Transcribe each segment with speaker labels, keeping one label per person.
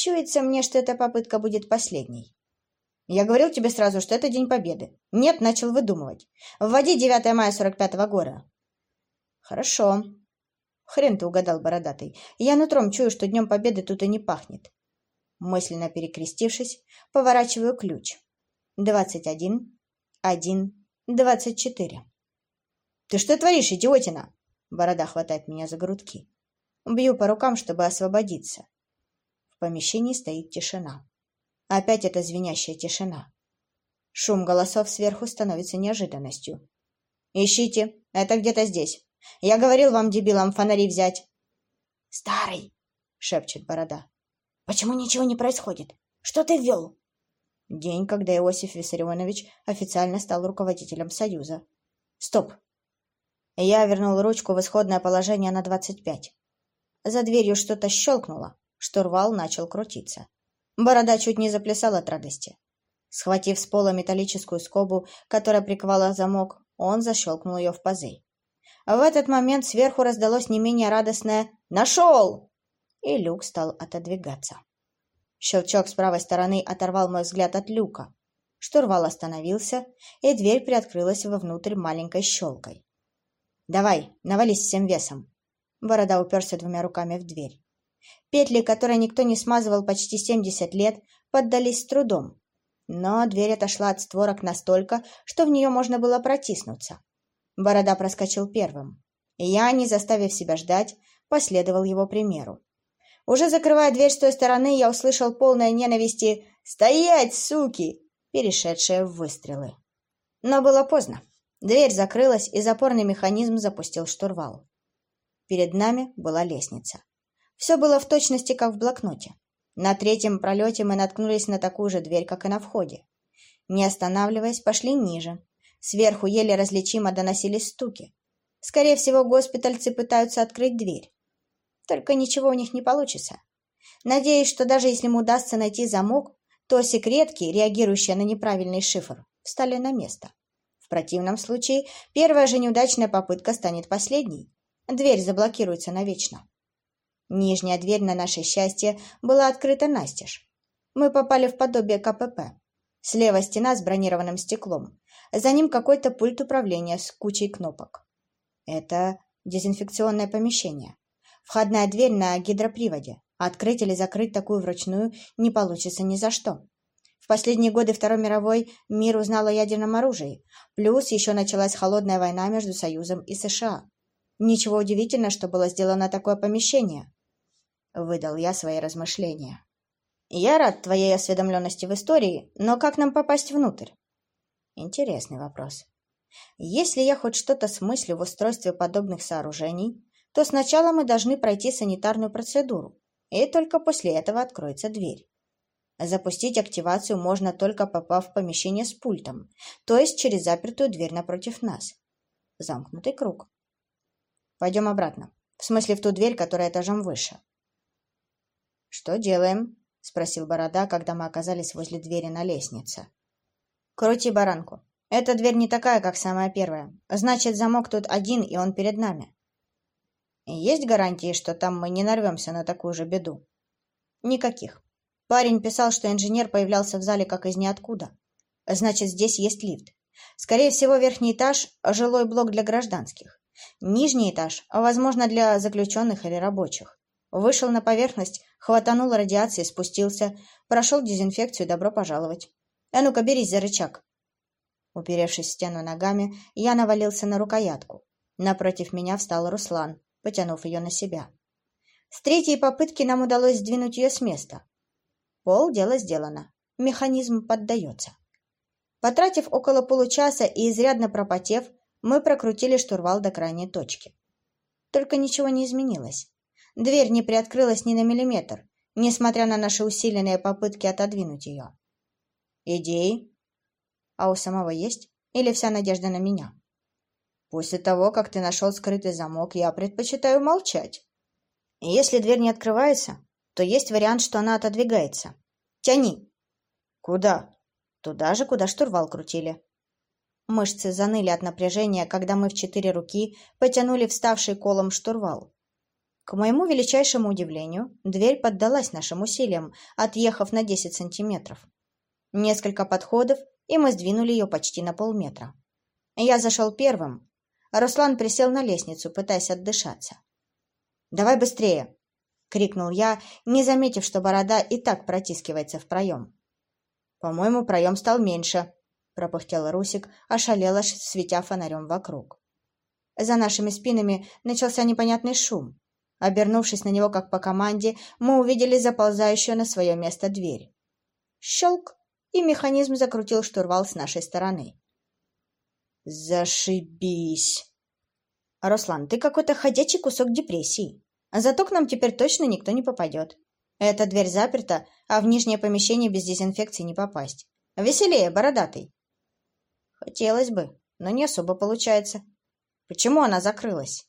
Speaker 1: Чуется мне, что эта попытка будет последней. Я говорил тебе сразу, что это День Победы. Нет, начал выдумывать. Вводи 9 мая 45-го года. Хорошо. Хрен ты угадал, бородатый. Я нутром чую, что Днем Победы тут и не пахнет. Мысленно перекрестившись, поворачиваю ключ. Двадцать один, один, двадцать четыре. «Ты что творишь, идиотина?» Борода хватает меня за грудки. Бью по рукам, чтобы освободиться. В помещении стоит тишина. Опять эта звенящая тишина. Шум голосов сверху становится неожиданностью. «Ищите! Это где-то здесь! Я говорил вам, дебилам, фонари взять!» «Старый!» — шепчет Борода. «Почему ничего не происходит? Что ты ввел?» День, когда Иосиф Виссарионович официально стал руководителем Союза. «Стоп!» Я вернул ручку в исходное положение на двадцать пять. За дверью что-то щелкнуло. Штурвал начал крутиться. Борода чуть не заплясал от радости. Схватив с пола металлическую скобу, которая приковала замок, он защелкнул ее в пазы. В этот момент сверху раздалось не менее радостное «Нашел!» и люк стал отодвигаться. Щелчок с правой стороны оторвал мой взгляд от люка. Штурвал остановился, и дверь приоткрылась вовнутрь маленькой щелкой. «Давай, навались всем весом!» Борода уперся двумя руками в дверь. Петли, которые никто не смазывал почти семьдесят лет, поддались с трудом. Но дверь отошла от створок настолько, что в нее можно было протиснуться. Борода проскочил первым. Я, не заставив себя ждать, последовал его примеру. Уже закрывая дверь с той стороны, я услышал полное ненависти «Стоять, суки!», перешедшее в выстрелы. Но было поздно. Дверь закрылась, и запорный механизм запустил штурвал. Перед нами была лестница. Все было в точности, как в блокноте. На третьем пролете мы наткнулись на такую же дверь, как и на входе. Не останавливаясь, пошли ниже. Сверху еле различимо доносились стуки. Скорее всего, госпитальцы пытаются открыть дверь. Только ничего у них не получится. Надеюсь, что даже если им удастся найти замок, то секретки, реагирующие на неправильный шифр, встали на место. В противном случае первая же неудачная попытка станет последней. Дверь заблокируется навечно. Нижняя дверь, на наше счастье, была открыта настежь. Мы попали в подобие КПП. Слева стена с бронированным стеклом. За ним какой-то пульт управления с кучей кнопок. Это дезинфекционное помещение. Входная дверь на гидроприводе. Открыть или закрыть такую вручную не получится ни за что. В последние годы Второй мировой мир узнал о ядерном оружии. Плюс еще началась холодная война между Союзом и США. Ничего удивительного, что было сделано такое помещение. Выдал я свои размышления. Я рад твоей осведомленности в истории, но как нам попасть внутрь? Интересный вопрос. Если я хоть что-то смыслю в устройстве подобных сооружений, то сначала мы должны пройти санитарную процедуру, и только после этого откроется дверь. Запустить активацию можно только попав в помещение с пультом, то есть через запертую дверь напротив нас. Замкнутый круг. Пойдем обратно. В смысле, в ту дверь, которая этажом выше. «Что делаем?» — спросил Борода, когда мы оказались возле двери на лестнице. «Крути баранку. Эта дверь не такая, как самая первая. Значит, замок тут один, и он перед нами. Есть гарантии, что там мы не нарвемся на такую же беду? Никаких. Парень писал, что инженер появлялся в зале как из ниоткуда. Значит, здесь есть лифт. Скорее всего, верхний этаж – жилой блок для гражданских. Нижний этаж, возможно, для заключенных или рабочих. Вышел на поверхность, хватанул радиации, спустился, прошел дезинфекцию, добро пожаловать. А ну-ка, берись за рычаг. Уперевшись в стену ногами, я навалился на рукоятку. Напротив меня встал Руслан, потянув ее на себя. С третьей попытки нам удалось сдвинуть ее с места. Пол дело сделано. Механизм поддается. Потратив около получаса и изрядно пропотев, мы прокрутили штурвал до крайней точки. Только ничего не изменилось. Дверь не приоткрылась ни на миллиметр, несмотря на наши усиленные попытки отодвинуть ее. Идеи? А у самого есть? Или вся надежда на меня? После того, как ты нашел скрытый замок, я предпочитаю молчать. Если дверь не открывается, то есть вариант, что она отодвигается. Тяни. Куда? Туда же, куда штурвал крутили. Мышцы заныли от напряжения, когда мы в четыре руки потянули вставший колом штурвал. К моему величайшему удивлению, дверь поддалась нашим усилиям, отъехав на 10 сантиметров. Несколько подходов, и мы сдвинули ее почти на полметра. Я зашел первым. Руслан присел на лестницу, пытаясь отдышаться. «Давай быстрее!» — крикнул я, не заметив, что борода и так протискивается в проем. «По-моему, проем стал меньше», — пропыхтел Русик, ошалело светя фонарем вокруг. За нашими спинами начался непонятный шум. Обернувшись на него как по команде, мы увидели заползающую на свое место дверь. Щелк, и механизм закрутил штурвал с нашей стороны. «Зашибись!» «Руслан, ты какой-то ходячий кусок депрессии. Зато к нам теперь точно никто не попадет. Эта дверь заперта, а в нижнее помещение без дезинфекции не попасть. Веселее, бородатый!» «Хотелось бы, но не особо получается. Почему она закрылась?»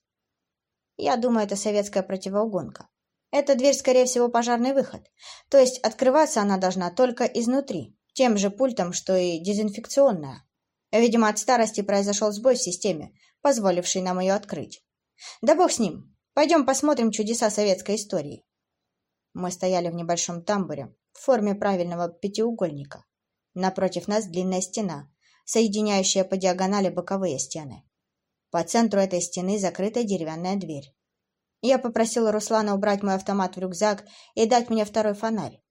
Speaker 1: Я думаю, это советская противоугонка. Эта дверь, скорее всего, пожарный выход. То есть открываться она должна только изнутри, тем же пультом, что и дезинфекционная. Видимо, от старости произошел сбой в системе, позволивший нам ее открыть. Да бог с ним. Пойдем посмотрим чудеса советской истории. Мы стояли в небольшом тамбуре в форме правильного пятиугольника. Напротив нас длинная стена, соединяющая по диагонали боковые стены. По центру этой стены закрытая деревянная дверь. Я попросила Руслана убрать мой автомат в рюкзак и дать мне второй фонарь.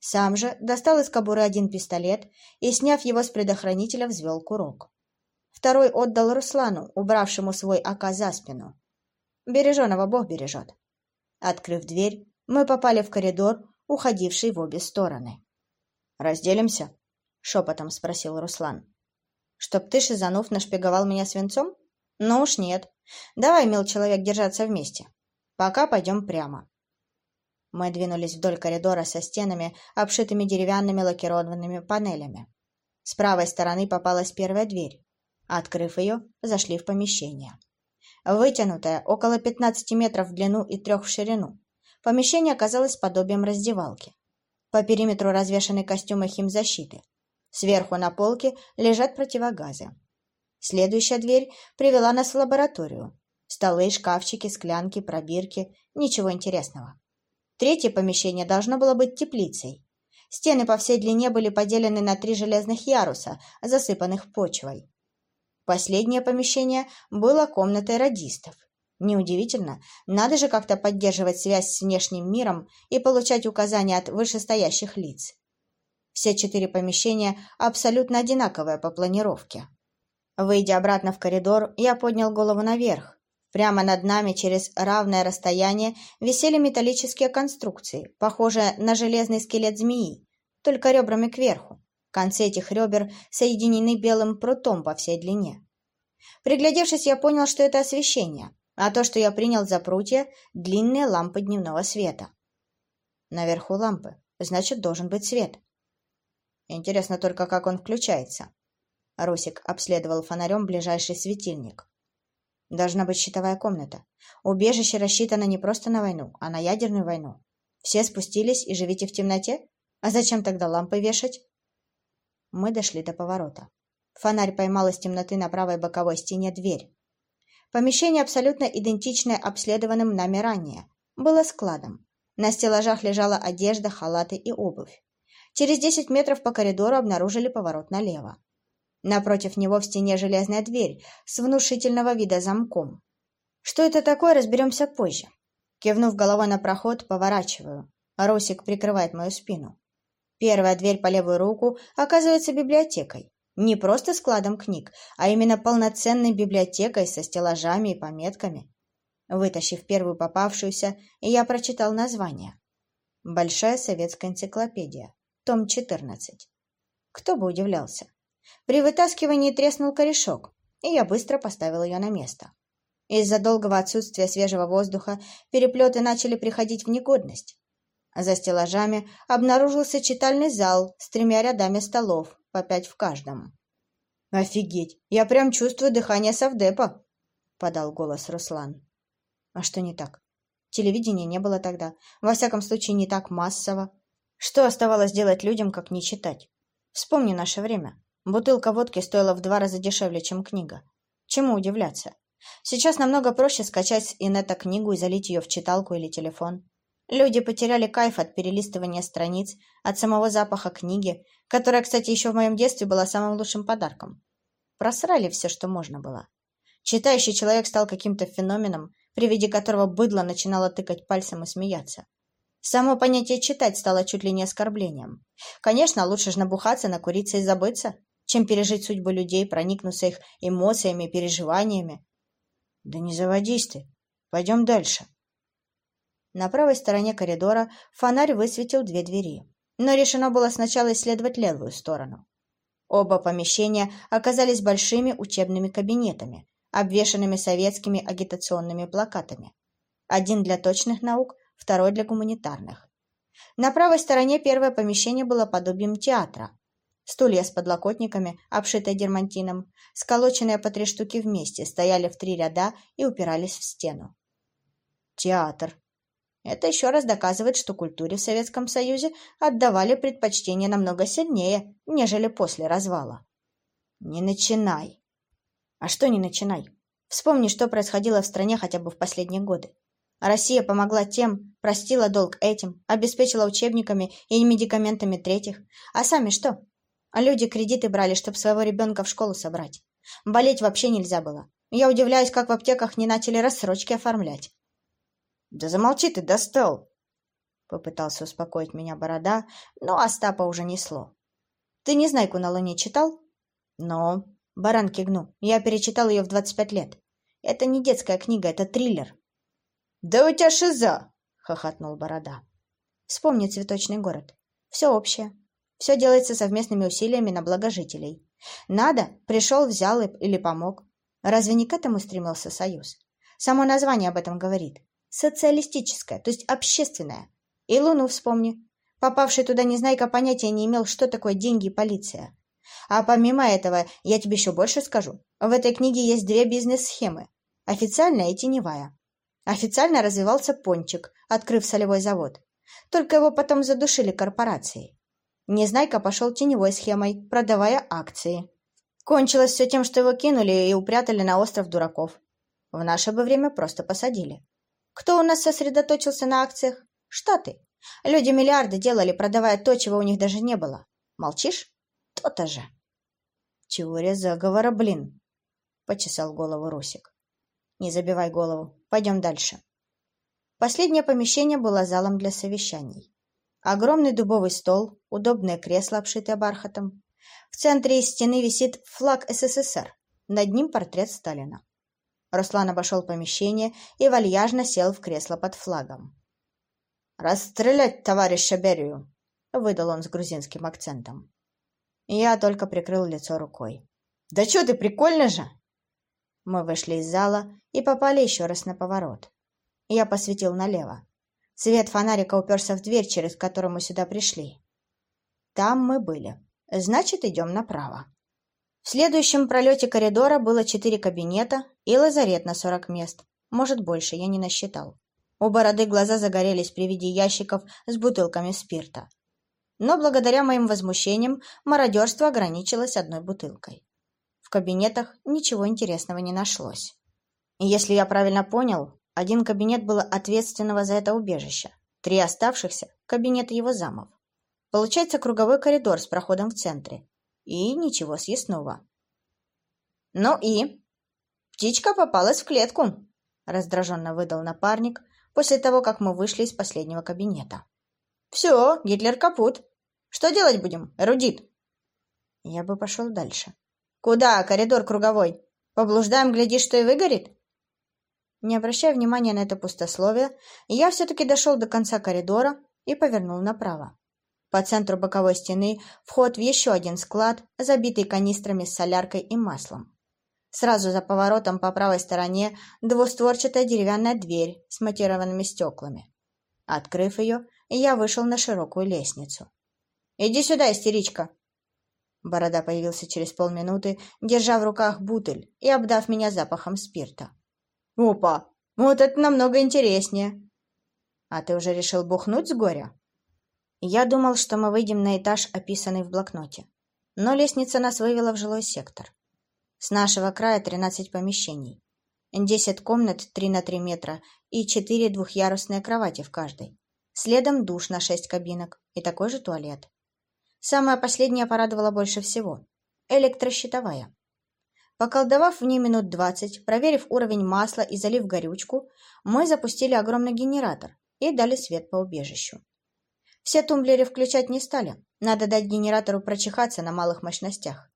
Speaker 1: Сам же достал из кобуры один пистолет и, сняв его с предохранителя, взвел курок. Второй отдал Руслану, убравшему свой АК за спину. Береженого Бог бережет. Открыв дверь, мы попали в коридор, уходивший в обе стороны. «Разделимся?» — шепотом спросил Руслан. «Чтоб ты, шизанув, нашпиговал меня свинцом?» Ну уж нет. Давай, мил человек, держаться вместе. Пока пойдем прямо. Мы двинулись вдоль коридора со стенами, обшитыми деревянными лакированными панелями. С правой стороны попалась первая дверь. Открыв ее, зашли в помещение. Вытянутое, около 15 метров в длину и трех в ширину. Помещение оказалось подобием раздевалки. По периметру развешаны костюмы химзащиты. Сверху на полке лежат противогазы. Следующая дверь привела нас в лабораторию. Столы, шкафчики, склянки, пробирки. Ничего интересного. Третье помещение должно было быть теплицей. Стены по всей длине были поделены на три железных яруса, засыпанных почвой. Последнее помещение было комнатой радистов. Неудивительно, надо же как-то поддерживать связь с внешним миром и получать указания от вышестоящих лиц. Все четыре помещения абсолютно одинаковые по планировке. Выйдя обратно в коридор, я поднял голову наверх. Прямо над нами через равное расстояние висели металлические конструкции, похожие на железный скелет змеи, только ребрами кверху. Концы этих ребер соединены белым прутом по всей длине. Приглядевшись, я понял, что это освещение, а то, что я принял за прутья, длинные лампы дневного света. Наверху лампы, значит, должен быть свет. Интересно только, как он включается. Русик обследовал фонарем ближайший светильник. Должна быть щитовая комната. Убежище рассчитано не просто на войну, а на ядерную войну. Все спустились и живите в темноте? А зачем тогда лампы вешать? Мы дошли до поворота. Фонарь поймал из темноты на правой боковой стене дверь. Помещение, абсолютно идентичное обследованным нами ранее, было складом. На стеллажах лежала одежда, халаты и обувь. Через десять метров по коридору обнаружили поворот налево. Напротив него в стене железная дверь с внушительного вида замком. Что это такое, разберемся позже. Кивнув головой на проход, поворачиваю. Росик прикрывает мою спину. Первая дверь по левую руку оказывается библиотекой. Не просто складом книг, а именно полноценной библиотекой со стеллажами и пометками. Вытащив первую попавшуюся, я прочитал название. Большая советская энциклопедия. Том 14. Кто бы удивлялся. При вытаскивании треснул корешок, и я быстро поставил ее на место. Из-за долгого отсутствия свежего воздуха переплеты начали приходить в негодность. За стеллажами обнаружился читальный зал с тремя рядами столов, по пять в каждом. «Офигеть! Я прям чувствую дыхание совдепа!» — подал голос Руслан. «А что не так? Телевидения не было тогда. Во всяком случае, не так массово. Что оставалось делать людям, как не читать? Вспомни наше время. Бутылка водки стоила в два раза дешевле, чем книга. Чему удивляться? Сейчас намного проще скачать с инета книгу и залить ее в читалку или телефон. Люди потеряли кайф от перелистывания страниц, от самого запаха книги, которая, кстати, еще в моем детстве была самым лучшим подарком. Просрали все, что можно было. Читающий человек стал каким-то феноменом, при виде которого быдло начинало тыкать пальцем и смеяться. Само понятие «читать» стало чуть ли не оскорблением. Конечно, лучше же набухаться, накуриться и забыться, чем пережить судьбу людей, проникнуться их эмоциями и переживаниями. Да не заводись ты. Пойдем дальше. На правой стороне коридора фонарь высветил две двери, но решено было сначала исследовать левую сторону. Оба помещения оказались большими учебными кабинетами, обвешанными советскими агитационными плакатами. Один для точных наук, второй для гуманитарных. На правой стороне первое помещение было подобием театра. Стулья с подлокотниками, обшитые дермантином, сколоченные по три штуки вместе, стояли в три ряда и упирались в стену. Театр. Это еще раз доказывает, что культуре в Советском Союзе отдавали предпочтение намного сильнее, нежели после развала. Не начинай. А что не начинай? Вспомни, что происходило в стране хотя бы в последние годы. Россия помогла тем, простила долг этим, обеспечила учебниками и медикаментами третьих. А сами что? А люди кредиты брали, чтобы своего ребенка в школу собрать. Болеть вообще нельзя было. Я удивляюсь, как в аптеках не начали рассрочки оформлять. «Да замолчи ты, достал!» Попытался успокоить меня борода, но Остапа уже несло. «Ты «Незнайку на Луне» читал?» «Но...» Баран кивнул. Я перечитал ее в двадцать пять лет. Это не детская книга, это триллер. «Да у тебя шиза!» — хохотнул Борода. Вспомни цветочный город. Все общее. Все делается совместными усилиями на благо жителей. Надо, пришел, взял или помог. Разве не к этому стремился Союз? Само название об этом говорит. Социалистическое, то есть общественное. И Луну вспомни. Попавший туда Незнайка понятия не имел, что такое деньги и полиция. А помимо этого, я тебе еще больше скажу. В этой книге есть две бизнес-схемы. Официальная и теневая. Официально развивался Пончик, открыв солевой завод. Только его потом задушили корпорацией. Незнайка пошел теневой схемой, продавая акции. Кончилось все тем, что его кинули и упрятали на остров дураков. В наше бы время просто посадили. Кто у нас сосредоточился на акциях? Штаты. Люди миллиарды делали, продавая то, чего у них даже не было. Молчишь? То-то же. Теория заговора, блин, почесал голову Русик. Не забивай голову. Пойдем дальше. Последнее помещение было залом для совещаний. Огромный дубовый стол, удобное кресло, обшитое бархатом. В центре стены висит флаг СССР. Над ним портрет Сталина. Руслан обошел помещение и вальяжно сел в кресло под флагом. «Расстрелять товарища Берию!» — выдал он с грузинским акцентом. Я только прикрыл лицо рукой. «Да что ты, прикольно же!» Мы вышли из зала и попали еще раз на поворот. Я посветил налево. Свет фонарика уперся в дверь, через которую мы сюда пришли. Там мы были. Значит, идем направо. В следующем пролете коридора было четыре кабинета и лазарет на сорок мест. Может, больше, я не насчитал. У бороды глаза загорелись при виде ящиков с бутылками спирта но благодаря моим возмущениям мародерство ограничилось одной бутылкой. В кабинетах ничего интересного не нашлось. И если я правильно понял, один кабинет был ответственного за это убежище, три оставшихся — кабинеты его замов. Получается круговой коридор с проходом в центре. И ничего съестного. «Ну и?» «Птичка попалась в клетку», — раздраженно выдал напарник после того, как мы вышли из последнего кабинета. «Все, Гитлер капут. Что делать будем, эрудит?» Я бы пошел дальше. «Куда? Коридор круговой. Поблуждаем, глядишь, что и выгорит?» Не обращая внимания на это пустословие, я все-таки дошел до конца коридора и повернул направо. По центру боковой стены вход в еще один склад, забитый канистрами с соляркой и маслом. Сразу за поворотом по правой стороне двустворчатая деревянная дверь с матированными стеклами. Открыв ее, я вышел на широкую лестницу. Иди сюда, истеричка!» Борода появился через полминуты, держа в руках бутыль и обдав меня запахом спирта. «Опа! Вот это намного интереснее!» «А ты уже решил бухнуть с горя?» Я думал, что мы выйдем на этаж, описанный в блокноте. Но лестница нас вывела в жилой сектор. С нашего края тринадцать помещений. Десять комнат три на три метра и четыре двухъярусные кровати в каждой. Следом душ на шесть кабинок и такой же туалет. Самое последнее порадовало больше всего – электрощитовая. Поколдовав в ней минут двадцать, проверив уровень масла и залив горючку, мы запустили огромный генератор и дали свет по убежищу. Все тумблеры включать не стали, надо дать генератору прочихаться на малых мощностях.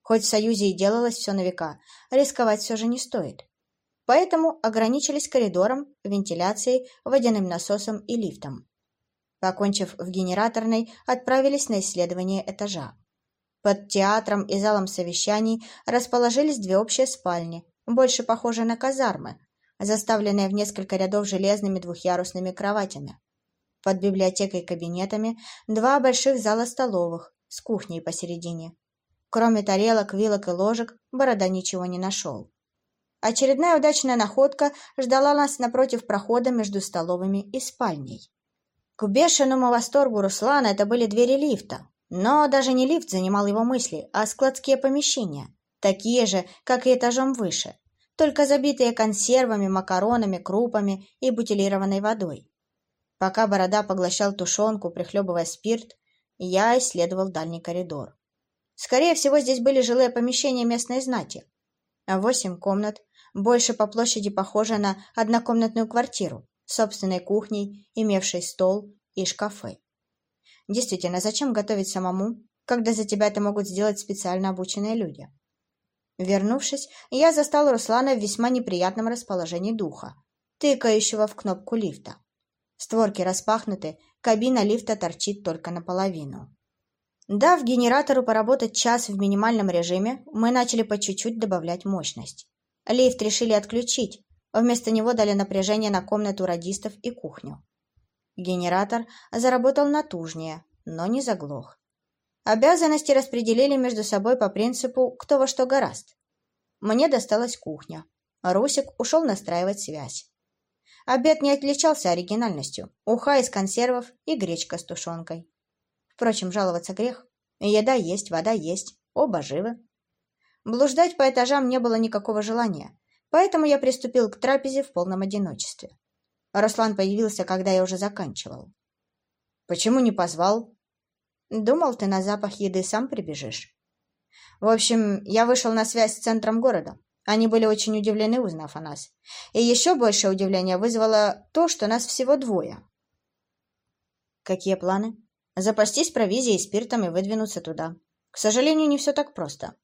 Speaker 1: Хоть в Союзе и делалось все на века, рисковать все же не стоит поэтому ограничились коридором, вентиляцией, водяным насосом и лифтом. Покончив в генераторной, отправились на исследование этажа. Под театром и залом совещаний расположились две общие спальни, больше похожие на казармы, заставленные в несколько рядов железными двухъярусными кроватями. Под библиотекой и кабинетами два больших зала столовых с кухней посередине. Кроме тарелок, вилок и ложек, Борода ничего не нашел. Очередная удачная находка ждала нас напротив прохода между столовыми и спальней. К бешеному восторгу Руслана это были двери лифта. Но даже не лифт занимал его мысли, а складские помещения, такие же, как и этажом выше, только забитые консервами, макаронами, крупами и бутилированной водой. Пока Борода поглощал тушенку, прихлебывая спирт, я исследовал дальний коридор. Скорее всего, здесь были жилые помещения местной знати. Восемь комнат, больше по площади похожа на однокомнатную квартиру, собственной кухней, имевшей стол и шкафы. Действительно, зачем готовить самому, когда за тебя это могут сделать специально обученные люди? Вернувшись, я застал Руслана в весьма неприятном расположении духа, тыкающего в кнопку лифта. Створки распахнуты, кабина лифта торчит только наполовину. Дав генератору поработать час в минимальном режиме, мы начали по чуть-чуть добавлять мощность. Лифт решили отключить, вместо него дали напряжение на комнату радистов и кухню. Генератор заработал натужнее, но не заглох. Обязанности распределили между собой по принципу «кто во что гораст». Мне досталась кухня. Русик ушел настраивать связь. Обед не отличался оригинальностью. Уха из консервов и гречка с тушенкой. Впрочем, жаловаться грех. Еда есть, вода есть. Оба живы. Блуждать по этажам не было никакого желания, поэтому я приступил к трапезе в полном одиночестве. Руслан появился, когда я уже заканчивал. «Почему не позвал?» «Думал, ты на запах еды сам прибежишь». В общем, я вышел на связь с центром города. Они были очень удивлены, узнав о нас. И еще большее удивление вызвало то, что нас всего двое. Какие планы? Запастись провизией спиртом и выдвинуться туда. К сожалению, не все так просто.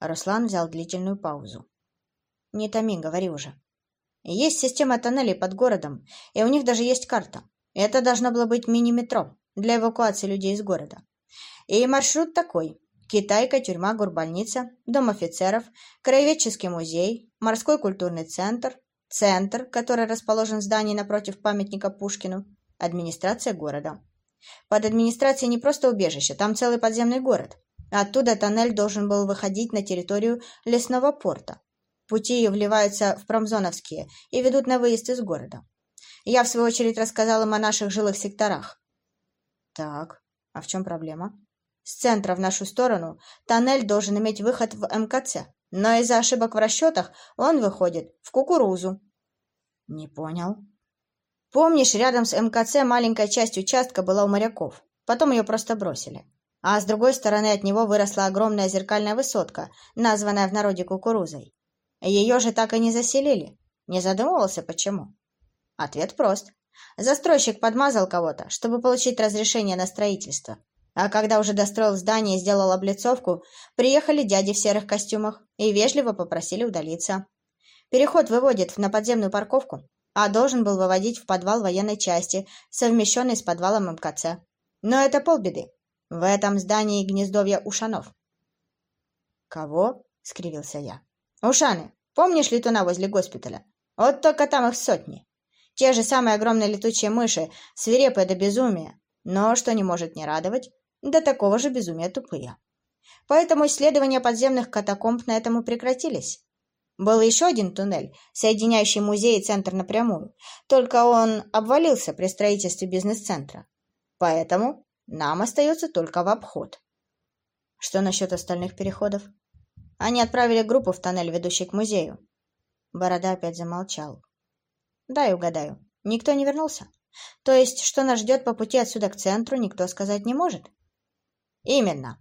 Speaker 1: Руслан взял длительную паузу. «Не томи, говори уже. Есть система тоннелей под городом, и у них даже есть карта. Это должно было быть мини-метро для эвакуации людей из города. И маршрут такой. Китайка, тюрьма, горбольница, дом офицеров, краеведческий музей, морской культурный центр, центр, который расположен в здании напротив памятника Пушкину, администрация города. Под администрацией не просто убежище, там целый подземный город. Оттуда тоннель должен был выходить на территорию лесного порта. Пути вливаются в промзоновские и ведут на выезд из города. Я, в свою очередь, рассказал им о наших жилых секторах. Так, а в чем проблема? С центра в нашу сторону тоннель должен иметь выход в МКЦ, но из-за ошибок в расчетах он выходит в кукурузу. Не понял. Помнишь, рядом с МКЦ маленькая часть участка была у моряков. Потом ее просто бросили а с другой стороны от него выросла огромная зеркальная высотка, названная в народе кукурузой. Ее же так и не заселили. Не задумывался, почему? Ответ прост. Застройщик подмазал кого-то, чтобы получить разрешение на строительство. А когда уже достроил здание и сделал облицовку, приехали дяди в серых костюмах и вежливо попросили удалиться. Переход выводит на подземную парковку, а должен был выводить в подвал военной части, совмещенный с подвалом МКЦ. Но это полбеды. В этом здании гнездовья ушанов. Кого? скривился я. Ушаны. Помнишь летуна возле госпиталя? Вот только там их сотни. Те же самые огромные летучие мыши, свирепые до безумия, но, что не может не радовать, до такого же безумия тупые. Поэтому исследования подземных катакомб на этом и прекратились. Был еще один туннель, соединяющий музей и центр напрямую, только он обвалился при строительстве бизнес-центра. Поэтому нам остается только в обход. Что насчет остальных переходов? Они отправили группу в тоннель, ведущий к музею. Борода опять замолчал. Дай угадаю. Никто не вернулся? То есть, что нас ждет по пути отсюда к центру, никто сказать не может? Именно.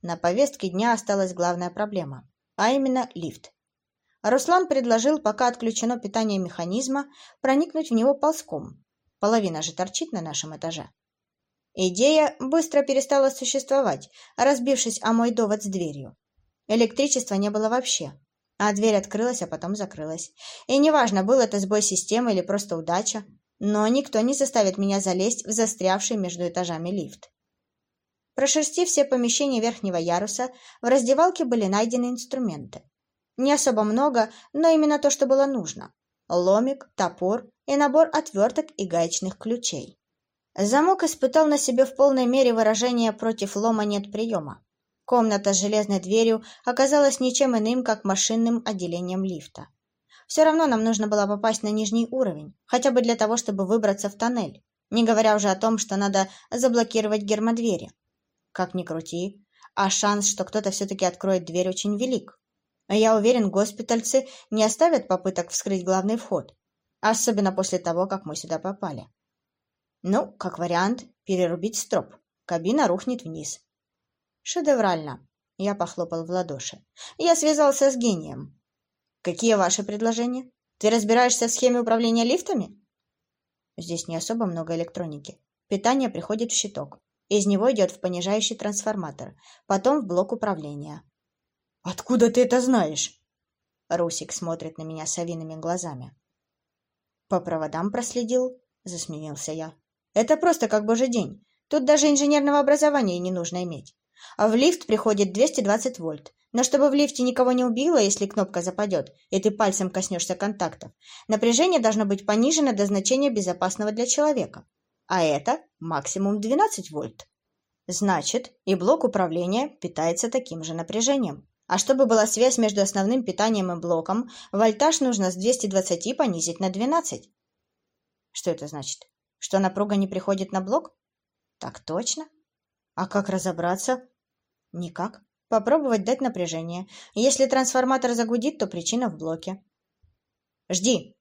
Speaker 1: На повестке дня осталась главная проблема, а именно лифт. Руслан предложил, пока отключено питание механизма, проникнуть в него ползком. Половина же торчит на нашем этаже. Идея быстро перестала существовать, разбившись о мой довод с дверью. Электричества не было вообще, а дверь открылась, а потом закрылась. И неважно, был это сбой системы или просто удача, но никто не заставит меня залезть в застрявший между этажами лифт. Прошерстив все помещения верхнего яруса, в раздевалке были найдены инструменты. Не особо много, но именно то, что было нужно. Ломик, топор и набор отверток и гаечных ключей. Замок испытал на себе в полной мере выражение «против лома нет приема». Комната с железной дверью оказалась ничем иным, как машинным отделением лифта. Все равно нам нужно было попасть на нижний уровень, хотя бы для того, чтобы выбраться в тоннель, не говоря уже о том, что надо заблокировать гермодвери. Как ни крути, а шанс, что кто-то все-таки откроет дверь, очень велик. Я уверен, госпитальцы не оставят попыток вскрыть главный вход, особенно после того, как мы сюда попали. Ну, как вариант, перерубить строп. Кабина рухнет вниз. Шедеврально. Я похлопал в ладоши. Я связался с гением. Какие ваши предложения? Ты разбираешься в схеме управления лифтами? Здесь не особо много электроники. Питание приходит в щиток. Из него идет в понижающий трансформатор, потом в блок управления. «Откуда ты это знаешь?» Русик смотрит на меня совиными глазами. «По проводам проследил», — засмеялся я. «Это просто как божий день. Тут даже инженерного образования не нужно иметь. А в лифт приходит 220 вольт. Но чтобы в лифте никого не убило, если кнопка западет, и ты пальцем коснешься контактов, напряжение должно быть понижено до значения безопасного для человека. А это максимум 12 вольт. Значит, и блок управления питается таким же напряжением. А чтобы была связь между основным питанием и блоком, вольтаж нужно с 220 понизить на 12. Что это значит? Что напруга не приходит на блок? Так точно. А как разобраться? Никак. Попробовать дать напряжение. Если трансформатор загудит, то причина в блоке. Жди.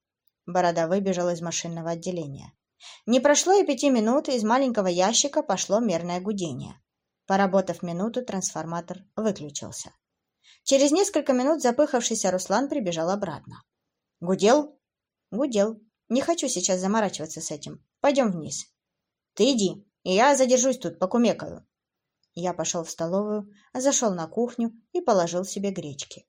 Speaker 1: Борода выбежал из машинного отделения. Не прошло и пяти минут, из маленького ящика пошло мерное гудение. Поработав минуту, трансформатор выключился. Через несколько минут запыхавшийся Руслан прибежал обратно. «Гудел?» «Гудел. Не хочу сейчас заморачиваться с этим. Пойдем вниз». «Ты иди, я задержусь тут, покумекаю. Я пошел в столовую, зашел на кухню и положил себе гречки.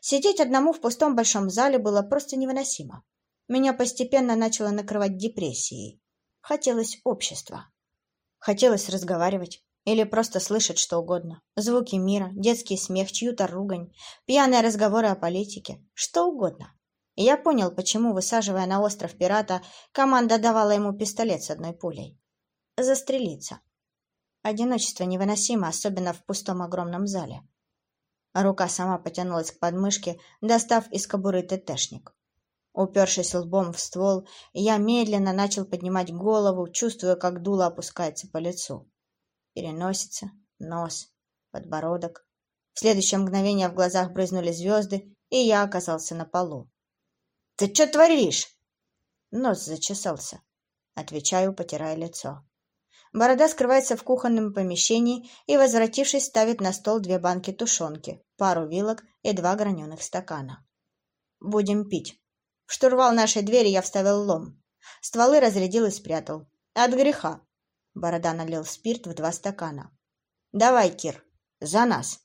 Speaker 1: Сидеть одному в пустом большом зале было просто невыносимо. Меня постепенно начало накрывать депрессией. Хотелось общества. Хотелось разговаривать или просто слышать что угодно. Звуки мира, детский смех, чью-то ругань, пьяные разговоры о политике, что угодно. И я понял, почему, высаживая на остров пирата, команда давала ему пистолет с одной пулей. Застрелиться. Одиночество невыносимо, особенно в пустом огромном зале. Рука сама потянулась к подмышке, достав из кобуры ТТшник. Упершись лбом в ствол, я медленно начал поднимать голову, чувствуя, как дуло опускается по лицу. Переносица, нос, подбородок. В следующее мгновение в глазах брызнули звезды, и я оказался на полу. «Ты что творишь?» Нос зачесался. Отвечаю, потирая лицо. Борода скрывается в кухонном помещении и, возвратившись, ставит на стол две банки тушенки, пару вилок и два граненых стакана. «Будем пить». В штурвал нашей двери я вставил лом. Стволы разрядил и спрятал. От греха. Борода налил спирт в два стакана. «Давай, Кир, за нас».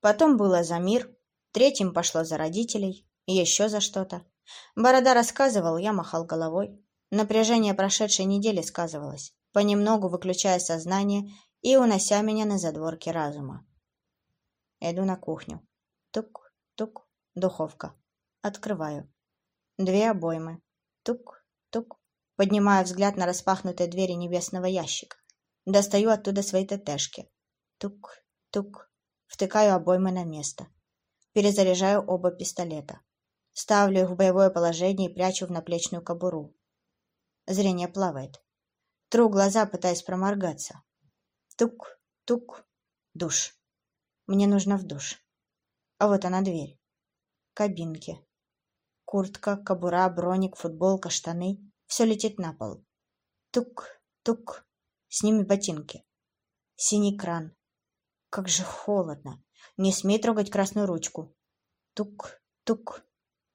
Speaker 1: Потом было за мир, третьим пошло за родителей, и еще за что-то. Борода рассказывал, я махал головой. Напряжение прошедшей недели сказывалось понемногу выключая сознание и унося меня на задворки разума. Иду на кухню. Тук-тук, духовка. Открываю. Две обоймы. Тук-тук. Поднимаю взгляд на распахнутые двери небесного ящика. Достаю оттуда свои ТТшки. Тук-тук. Втыкаю обоймы на место. Перезаряжаю оба пистолета. Ставлю их в боевое положение и прячу в наплечную кобуру. Зрение плавает. Тру глаза, пытаясь проморгаться. Тук, тук, душ. Мне нужно в душ. А вот она дверь. Кабинки. Куртка, кобура, броник, футболка, штаны — все летит на пол. Тук, тук, сними ботинки. Синий кран. Как же холодно. Не смей трогать красную ручку. Тук, тук.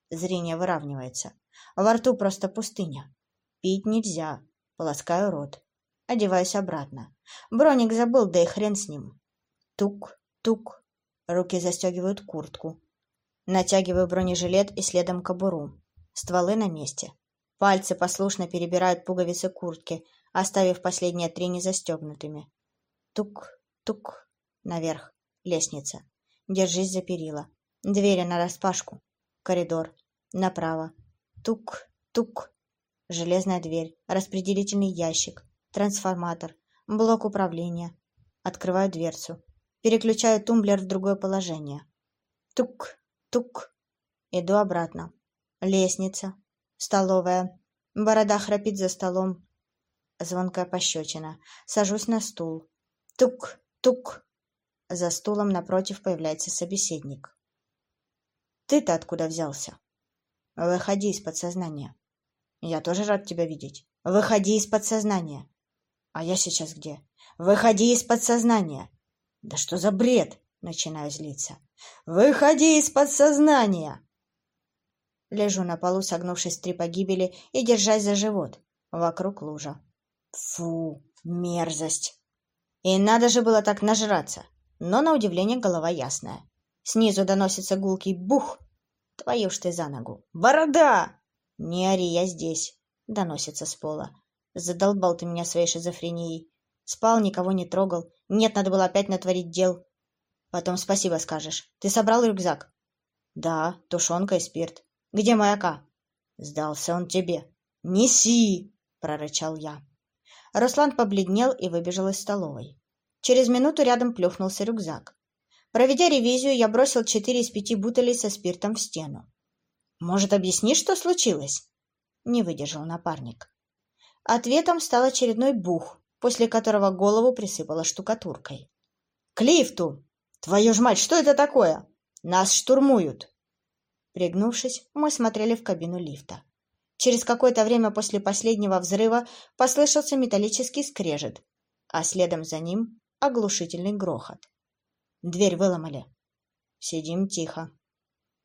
Speaker 1: Зрение выравнивается. Во рту просто пустыня. Пить нельзя. Полоскаю рот. Одеваюсь обратно. Броник забыл, да и хрен с ним. Тук, тук. Руки застегивают куртку. Натягиваю бронежилет и следом кобуру. Стволы на месте. Пальцы послушно перебирают пуговицы куртки, оставив последние три незастегнутыми. Тук, тук. Наверх. Лестница. Держись за перила. Двери нараспашку. Коридор. Направо. Тук, тук. Железная дверь. Распределительный ящик. Трансформатор. Блок управления. Открываю дверцу. Переключаю тумблер в другое положение. Тук, Тук. Иду обратно. Лестница. Столовая. Борода храпит за столом. Звонкая пощечина. Сажусь на стул. Тук, тук. За стулом напротив появляется собеседник. Ты-то откуда взялся? Выходи из подсознания. Я тоже рад тебя видеть. Выходи из подсознания. А я сейчас где? Выходи из подсознания. Да что за бред? Начинаю злиться. «Выходи из подсознания!» Лежу на полу, согнувшись в три погибели и держась за живот. Вокруг лужа. Фу, мерзость! И надо же было так нажраться. Но, на удивление, голова ясная. Снизу доносится гулкий бух. Твою ж ты за ногу. Борода! Не ори, я здесь. Доносится с пола. Задолбал ты меня своей шизофренией. Спал, никого не трогал. Нет, надо было опять натворить дел. Потом спасибо скажешь. Ты собрал рюкзак? Да, тушенка и спирт. Где маяка? Сдался он тебе. Неси! прорычал я. Руслан побледнел и выбежал из столовой. Через минуту рядом плюхнулся рюкзак. Проведя ревизию, я бросил четыре из пяти бутылей со спиртом в стену. «Может, объяснишь, что случилось?» Не выдержал напарник. Ответом стал очередной бух, после которого голову присыпало штукатуркой. «К лифту!» «Твою ж мать, что это такое? Нас штурмуют!» Пригнувшись, мы смотрели в кабину лифта. Через какое-то время после последнего взрыва послышался металлический скрежет, а следом за ним оглушительный грохот. Дверь выломали. Сидим тихо.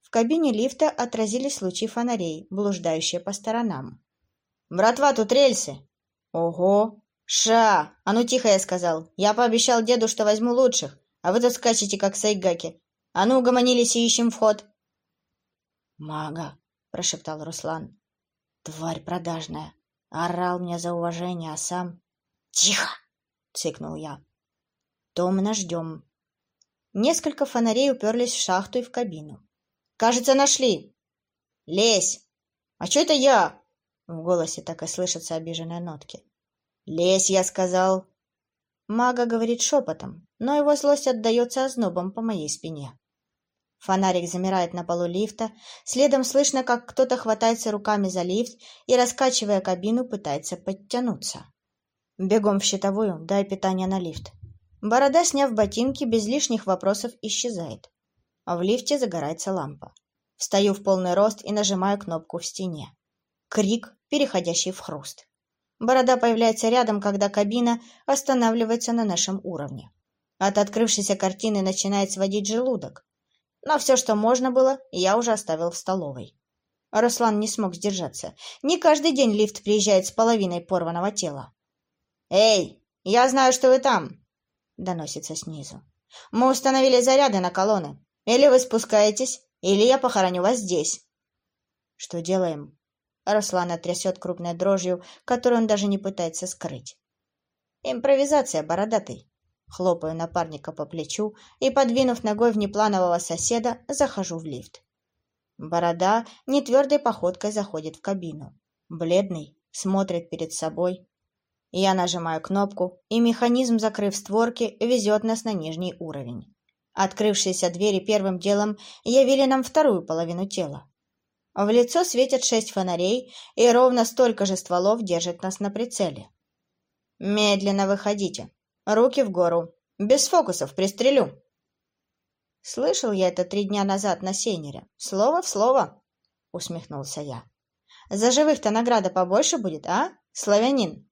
Speaker 1: В кабине лифта отразились лучи фонарей, блуждающие по сторонам. «Братва, тут рельсы!» «Ого! Ша! А ну тихо, я сказал! Я пообещал деду, что возьму лучших а вы тут скачете, как сайгаки. А ну, угомонились и ищем вход. «Мага!» — прошептал Руслан. «Тварь продажная! Орал мне за уважение, а сам...» «Тихо!» — цикнул я. «То мы нас ждем». Несколько фонарей уперлись в шахту и в кабину. «Кажется, нашли!» «Лезь!» «А что это я?» В голосе так и слышатся обиженные нотки. «Лезь, я сказал!» Мага говорит шепотом, но его злость отдается ознобом по моей спине. Фонарик замирает на полу лифта, следом слышно, как кто-то хватается руками за лифт и, раскачивая кабину, пытается подтянуться. Бегом в щитовую, дай питание на лифт. Борода, сняв ботинки, без лишних вопросов исчезает. А в лифте загорается лампа. Встаю в полный рост и нажимаю кнопку в стене. Крик, переходящий в хруст. Борода появляется рядом, когда кабина останавливается на нашем уровне. От открывшейся картины начинает сводить желудок. Но все, что можно было, я уже оставил в столовой. Руслан не смог сдержаться. Не каждый день лифт приезжает с половиной порванного тела. «Эй, я знаю, что вы там!» — доносится снизу. «Мы установили заряды на колонны. Или вы спускаетесь, или я похороню вас здесь». «Что делаем?» Руслана трясет крупной дрожью, которую он даже не пытается скрыть. «Импровизация, бородатый!» Хлопаю напарника по плечу и, подвинув ногой внепланового соседа, захожу в лифт. Борода нетвердой походкой заходит в кабину. Бледный, смотрит перед собой. Я нажимаю кнопку, и механизм, закрыв створки, везет нас на нижний уровень. Открывшиеся двери первым делом явили нам вторую половину тела. В лицо светят шесть фонарей, и ровно столько же стволов держит нас на прицеле. Медленно выходите. Руки в гору. Без фокусов пристрелю. Слышал я это три дня назад на Сейнере. Слово в слово. усмехнулся я. За живых-то награда побольше будет, а, славянин?